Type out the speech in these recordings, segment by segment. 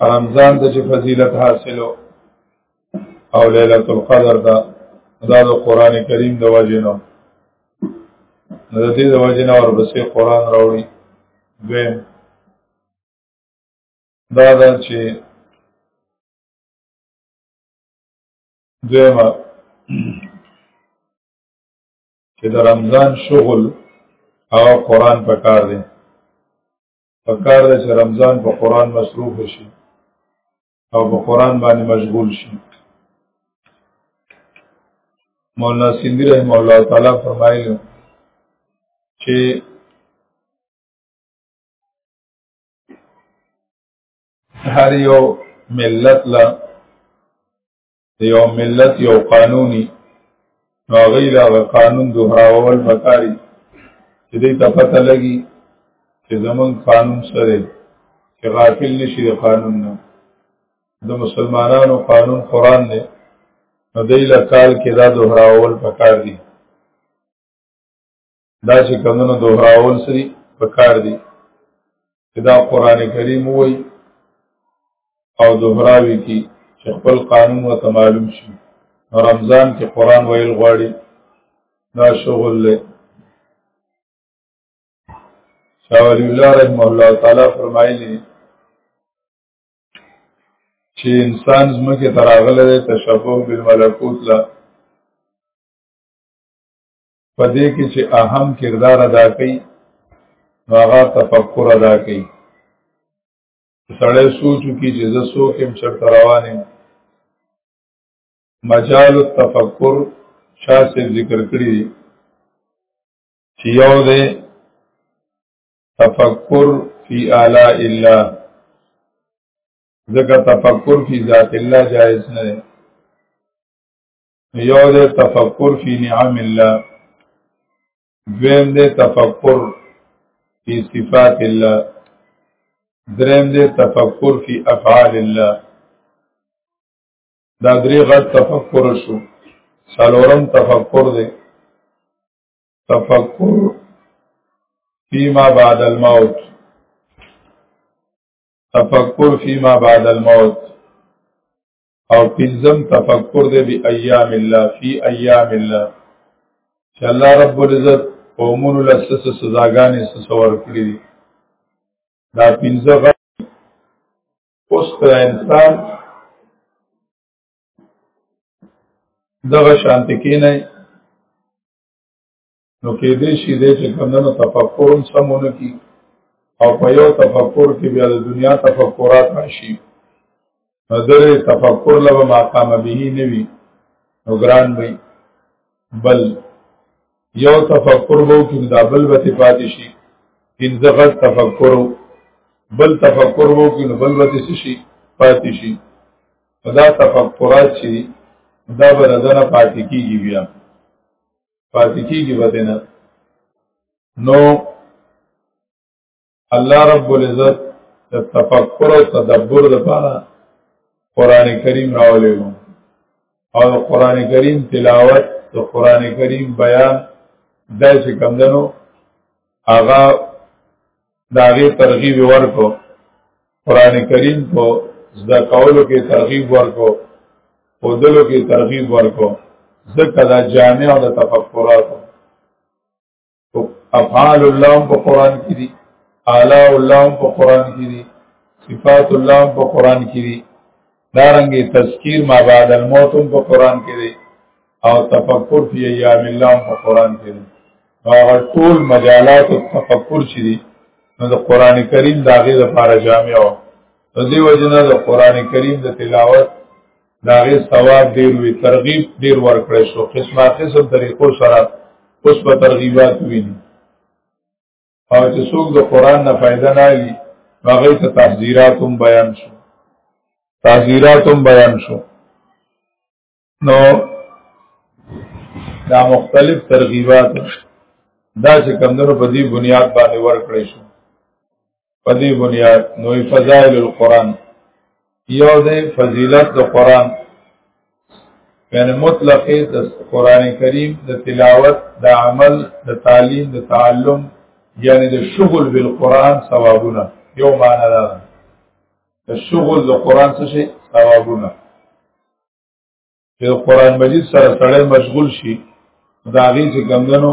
رمضان د چې فضیلت حاصلو او ليله القدر دا دا د قران کریم د وجنو د دې د وجنو ورپسې قران راوړي دویم دا دا چې دویمه چې د رمضان شغل او قران په کار دی په کار دی چې رمضان په قران مصروف شي او په قران باندې مشغول شي مولانا سیندی رحم الله تعالی فرمایلی چې هر یو ملت لا د یو ملت یو قانوني نو غیر هغه قانون دوهراول پکاري چې دې ته پته لګي چې زمون قانون سره چې غافل نشي د قانون نه د مسلمانانو قانون قران نه نو دې لکال کې دا دوهراول پکار دي دا چې کمونو دوهراول سری په کار دي چې دا قران کریم وای او دوهراوي کی چې خپل قانون و معلوم شي رمضان کې قران ویل غواړي دا شغل له شاولی الله رحمه الله تعالی فرمایلی چې انسان زمکه تراغله تشبوه بالملکوت لا په دې کې چې اهم کردار ادا کوي هغه تفکر ادا کوي سړی سوچو کې چې زه څوک يم چرته روان یم مجال التفکر شاه صاحب ذکر کړی دی چې یو دی تفکر فی آلاء الله ځکه تفکر فی ذات الله جایز نه دی یو د تفکر فی نعم الله دویم د تفکر فی صفات الله دریم د تفکر فی افعال الله دا درې غټ تفکر شو څلورم تفکر دی تفکر فيما بعد الموت تفکر فيما بعد الموت او پنځم تفکر دی به ایام الله فی ایام الله چې الله رب العزت قومونو له سس سزاګانې سسور کړی دي دا پنځه غړي اوس پر انسان دغه شانتی کې نه نو کې دې شي دې چې کمنو تفکرون سمونه کی او په یو تفکر کې بیا د دنیا تفکرات راشي نظر تفکر لبا مقام به نوی نو ګران وي بل یو تفکر وو کې دا بل به پاتې شي پنځه غټ تفکر بل تفکر وو کې بل به شي پاتې شي دا تفکرات چې دا به دنه پاتې کیږي بیا پاتې کیږي به نه نو الله رب العزت د تفکر او تدبر لپاره قران کریم راولې او قران کریم تلاوت د قران کریم بیان داسې کمندنو هغه داغه ترغیب ورکو قران کریم په زده کولو کې ترغیب ورکو په دلو کې ترغیب ورکو ځکه دا جامع او د تفکرات افعال الله په قران کې دي اعلی الله په قران کې دي صفات الله په قران کې دي دارنګي تذکیر ما بعد الموت په قران کې دی او تفکر فی ایام الله په قران کې دی هغه ټول مجالات او تفکر چې دي نو د قران کریم داغه لپاره جامع و د دې وجنه د قران کریم د تلاوت داغه ثواب ډیر وی ترغیب ډیر ورکړی شو قسمه قسم طریقو سره اوس په ترغیبات ویني او چې څوک د قران نه فائدہ نه لري هغه ته تحذيرات هم بیان شو تحذيرات هم بیان شو نو دا مختلف ترغیبات دا چې کمندونو په دې بنیاد باندې ورکړې شو په دې بنیاد نو فضائل القرآن یو د فضیلت د قران یعنی مطلق د قران کریم د تلاوت د عمل د تعلیم د تعلم یعنی د شغل بالقران ثوابونه یو معنا ده د شغل د قران څه شي ثوابونه چې قران مجید سره سره مشغول شي دا غي چې ګمګنو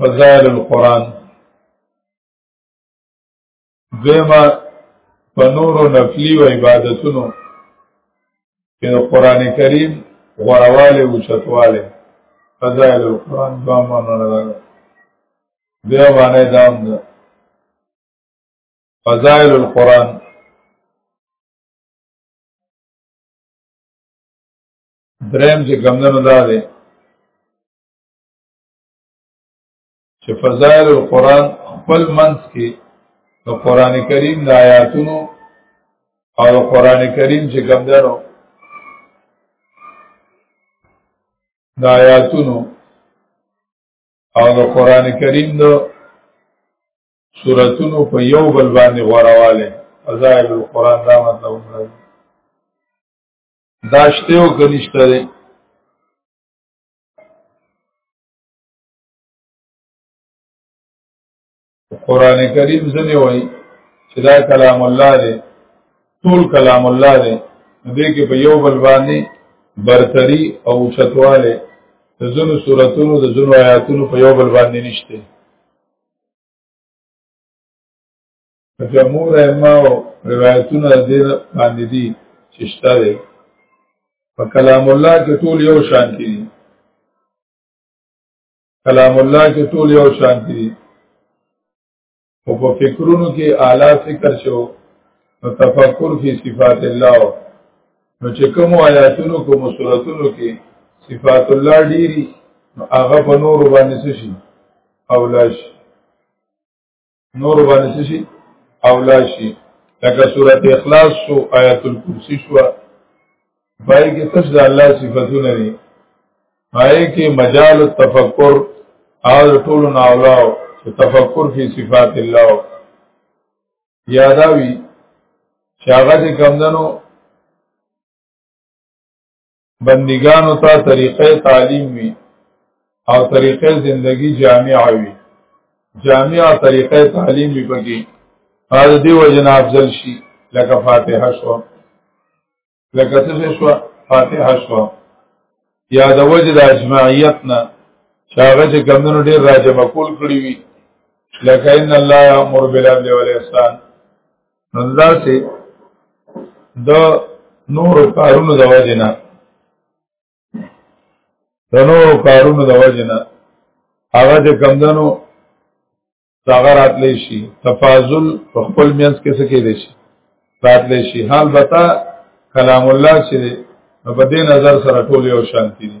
فضائل القرآن دویما په نورو نفلی و عبادتونو کې د قران کریم غورواله او چتواله فضائل القرآن دوه معنی لري بیا باندې دام ده فضائل القرآن دریم چې کمدنو دا دی چې فضائل القرآن خپل منس کې د قرآن کریم د آیاتونو او د قرآن کریم چې کمدنو د آیاتونو او د قرآن کریم د سورتونو په یو بل باندې غورواله فضائل القرآن دا مطلب دی داشته او کنيشته ده قران کریم ځنه وای چې دا کلام الله دی ټول کلام الله دی دې کې په یو بل باندې برتری او شتواله د زونو سوراتونو د زونو آیاتونو په یو بل باندې نشته جمهور ائمه او روایتونه دې باندې دي چې شته ده په کلام الله کې ټول یو شان دي کلام الله کې ټول یو شان دي او په فکرونو کې اعلی فکر شو نو تفکر فی صفات الله نو چې کوم آیاتونو کوم سوراتونو کې صفات الله ډیری نو هغه په نور باندې شي او لاش نور باندې شي او لا شي لکه سورته اخلاص شو آیات الکرسی شو پای کې تش د الله صفاتونه دي پای کې مجال التفکر او ټول نه اولاو چې تفکر فی صفات الله یاداوی چې هغه کمندنو بندگانو ته طریقې تعلیم وي او طریقې زندگی جامع وي جامع طریقې تعلیم وي پکې هر دی وجنه افضل شي لکه فاتحه شو لکه څه شو فاتحه شو یا د وجه د اجماعیت نه شاغه چې کمونو ډیر راجمه کول کړی وي لکه ان الله امر بالعدل والاحسان نظر سي د نور کارونو د وجنه د نور کارونو د وجنه هغه د کمدنو هغه راتلی شي تفاضل په خپل میانس کې څه کېدی شي راتلی شي حال بتا کلام الله چې په دې نظر سره ټول یو شانتی دي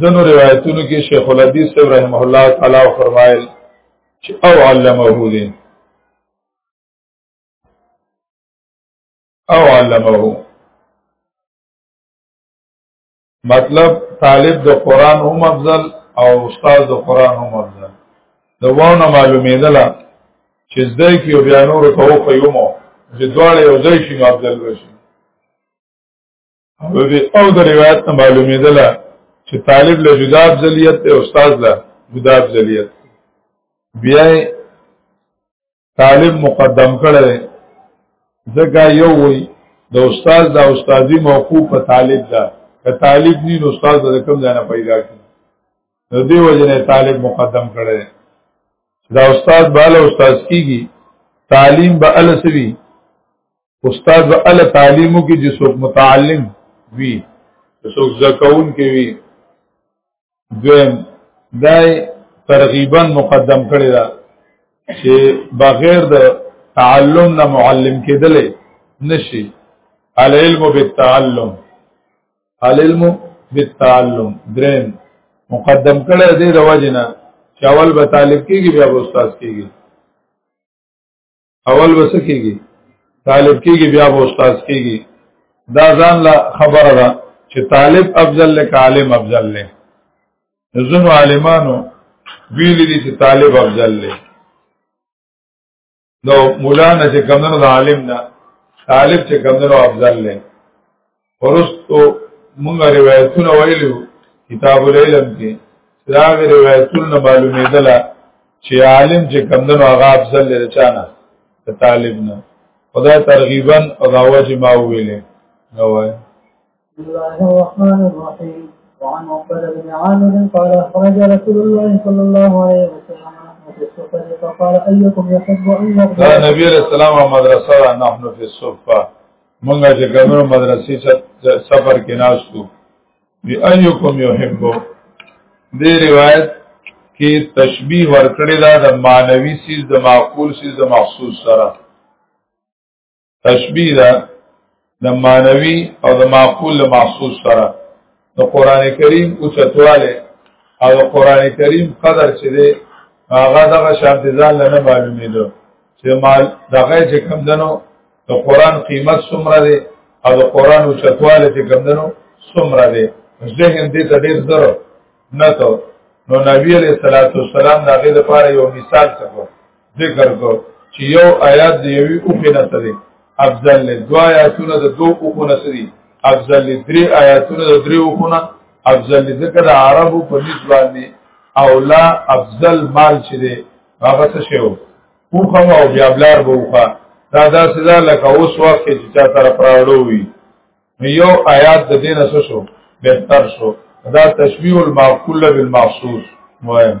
زنو روایتونو کې شیخ الحدیث صاحب رحمه الله تعالی فرمایل چې او علمه دي او علمه مطلب طالب د قران هم افضل او استاد د قران هم افضل د وونه معلومېدل چې زده کې او بیا نور ته وخیومو چې دواړه یو ځای شي افضل وشي او د او د روایت نه معلومیدل چې طالب له جدا افضلیت او استاد له جدا افضلیت بیا طالب مقدم کړي ځکه یو وی د استاد د استادی موقوف په طالب ده که طالب نی نو استاد د کوم ځای نه پیدا کی نو دی وجنه طالب مقدم کړي دا استاد بالا استاد کیږي تعلیم به السوی استاد به ال تعلیمو کې چې څوک متعلم وي څوک زکون کې وي دویم دای ترغیبا مقدم کړی دا چې بغیر د تعلم نه معلم کېدل نشي العلم بالتعلم العلم بالتعلم درین مقدم کړی دی د وجنه چاول به طالب کېږي بیا استاد کېږي اول وسه کېږي طالب کېږي بیا به استاد کېږي دا ځان لا خبره ده چې طالب افضل لک عالم افضل لک ځنو عالمانو ویل دي چې طالب افضل لک نو مولانا چې کمنو د عالم نه طالب چې کمنو افضل لک ورستو موږ روایتونه ویلو کتاب العلم کې دا روایتونه معلومېدل چې عالم چې کمندونو هغه افضل لري چانه طالب نه خدای ترغیبا او دا وجه ما ویلې نو وای بسم الله الرحمن الرحيم وعن عقبة بن عامر قال خرج رسول الله صلى الله عليه وسلم في الصفة فقال أيكم يحب أن يقبل نبي السلام مدرسة نحن في الصفة مونږه چې ګمرو مدرسې سفر کې ناستو بی ایوکم یحبو دې روایت کې تشبیه ورکړی دا د مانوي سیز د معقول سیز د مخصوص سره تشبیه دا د مانوي او د معقول له مخصوص سره د قران کریم او چتواله او د قران کریم قدر چې دی هغه دغه شان ځان نه معلومیدو چې مال دغه چې کم دنو د قران قیمت څومره دی او د قران او چتواله چې کم دنو څومره دی ذهن دې ته ډیر ضرر نه ته نو نبی علیہ الصلوۃ والسلام دا غي د پاره یو مثال څه ذکر کو چې یو آیات دی یوی او په نسره افضل له دو آیاتونو د دو او په نسری افضل له درې آیاتونو د درې او په افضل ذکر د عربو په نسبت باندې اولا افضل مال چې دی هغه څه شی وو اوخه او بیا بلار به اوخه دا داسې دا لکه اوس وخت کې چې چا طرف راوړو وي یو آیات د دې نه شو بهتر شو دا تشبیه المعقول بالمحسوس مهم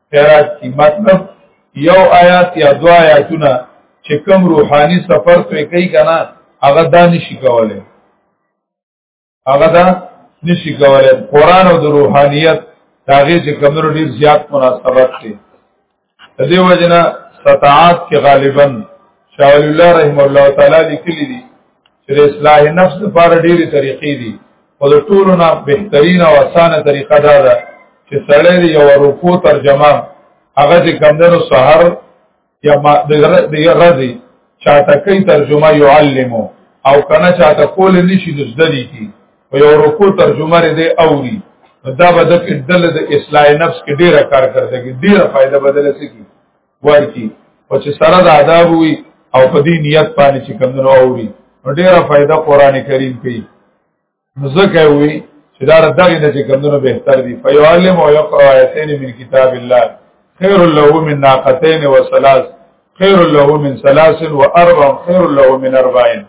خیرات کی مطلب یو آیات یا دو آیاتونه چې کوم روحاني سفر ته کوي کنه هغه دا نشي کوله هغه دا نشي کوله قران او د روحانيت هغه چې کوم ډیر زیات مناسبت دی د دې وجنه ستعات کې غالبا شاول الله رحم الله تعالی لیکلی دی چې د اصلاح نفس لپاره ډېری طریقې دي او د ټولو نه بهترین او اسانه طریقه دا ده چې سړی دی یو رکو ترجمه هغه چې کمدنو سحر یا د رضی چاته کوي ترجمه يعلمو او کنه چاته کول نشي د زده دي کی او یو رکو ترجمه لري دی اوري دا به د کډل د اصلاح نفس کې ډیره کار کوي ډیره فائدہ بدل سکی ورکی او چې سره د آداب وي او په دې نیت باندې چې کمنو اوري نو ډیره فائدہ قران کریم کوي ځکه وي چې دا دغه نه چې کمنو بهتر دي فیعلم او یقرا آیتین من کتاب الله خیر له من ناقتین و ثلاث خیر له من ثلاث و اربع خیر له من اربعین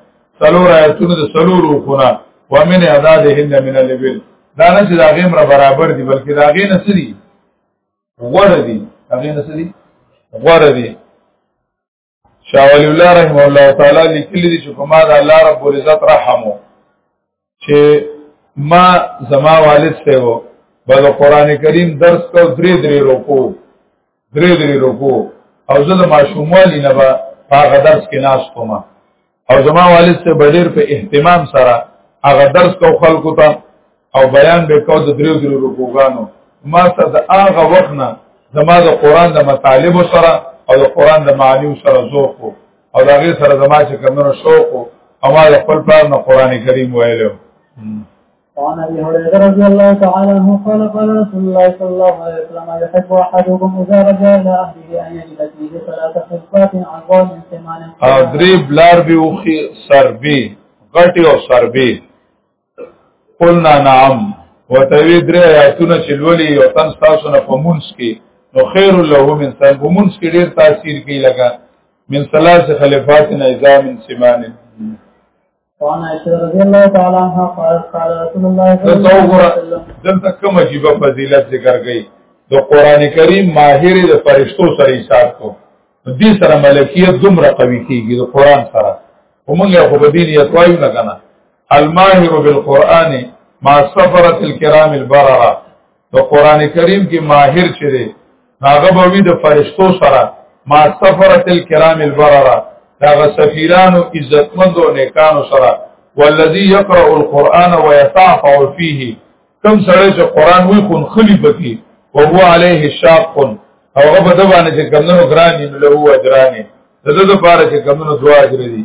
سلور آیتونه د سلور خونه ومن اعدادهن من الابل دا نه چې دا غیم را برابر دي بلکې دا غې نه سری غوړه دي هغه نه سړي غوړه دي شاه ولی الله رحمه الله تعالی لیکلی دي چې په ما د الله رب العزت رحمو چې ما زما والد سره وو بل قران کریم درس کو درې درې روکو درې درې روکو او زه د ماشوموالي نه به هغه درس کې ناس کوم او زما والد سے بدیر په اهتمام سره هغه درس کو خلکو ته او بیان به کو د دریو دریو رکوګانو ما ته د هغه وخت نه زما د قران د مطالب سره او د قران د معنی سره ذوق او دا غي سره زما چې کمنو شوق او ما خپل پلان نه قران کریم ویلو وعن ابي هريره رضي الله تعالى عنه قال قال رسول الله صلى الله عليه وسلم يحب احدكم اذا رجع الى اهله ان يجد فيه ثلاث خلقات عن قوم سمان ادري بلار بي وخي سربي غټي او سربي قلنا نعم وتوی درې آیاتونه چې لولي او تن تاسو نه پمونس کې نو خیر له من سن پمونس کې ډیر تاثیر کوي لګا من ثلاث خلفات نه اذا من سمان وعن عائشة رضي الله تعالى عنها قالت قال رسول الله صلى الله عليه وسلم دلته کوم عجیب فضیلت ذکر کړي د قران کریم ماهر د فرشتو سره حساب کو دې سره ملکیت دومره قوي کیږي د قران سره ومنګه خو به دین یتوایو نه کنه الماهر بالقران مع السفره الكرام البرره نو قران کریم کې ماهر چې دی هغه به وي د فرشتو سره ما سفرت الکرام البرره داغه سفیرانو عزتمندو نیکانو سره والذي يقرأ القرآن ويتعفع فيه کم سره چې قران وی خون خلی بکی او هو عليه شاق او هغه په دبانې چې کمنو ګرانی له هو اجرانه دغه لپاره چې کمنو دوا اجر دي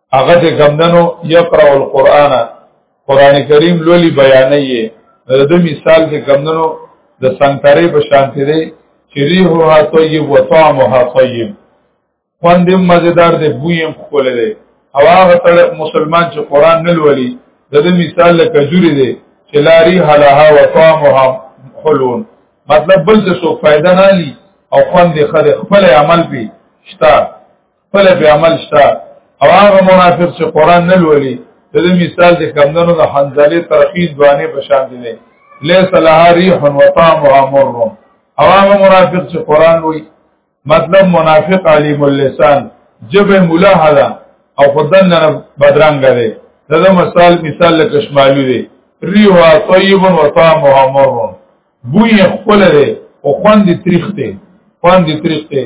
هغه چې کمدنو یقرأ القرآن قرآن کریم لولی بیانیه د دې مثال چې کمدنو د سنترې په شانتی دی چې ریحها طیب و طعمها طیب خوند مزیدار دی بوی هم خپل دی او هغه تر مسلمان چې قرآن نه لولي د دې مثال لکه جوړی دی چې لاری حلها و طعمها حلون مطلب بل څه سو فائدہ نه لي او خوند خد خپل عمل پی شتا خپل په عمل شته او هغه منافق چې قران نه لولي د دې مثال د کمندونو د حنزله ترخیص دوانه په شان دي نه ليس لها ريح وطعمها مر او هغه منافق چې قران وایي مطلب منافق علیم اللسان جب ملاحظه او خدن نه بدرنګ دی دا مثال مثال لکه شمالو دی ريح طيب وطعمها مر بوی خپل دی او خوند تریخ دی خوند تریخ دی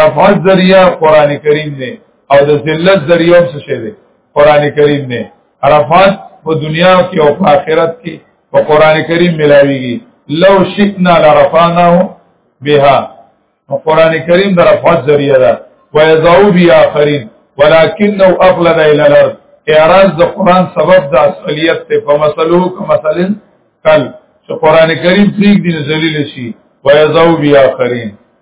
رفعت ذریعہ قران کریم دی او د ذلت ذریعہ هم څه شی دی قران کریم دی رفعت په دنیا کې او په آخرت کې په قران کریم ملاویږي لو شئنا لرفعناه بها قران کریم د رفعت ذریعہ ده ويذعو بي آخرين ولكنه اغلد الى الارض اعراض د قران سبب د اصلیت ته په مسلو کې مثلا کل چې قران کریم پریګ دین ذلیل شي ويذعو بي آخرين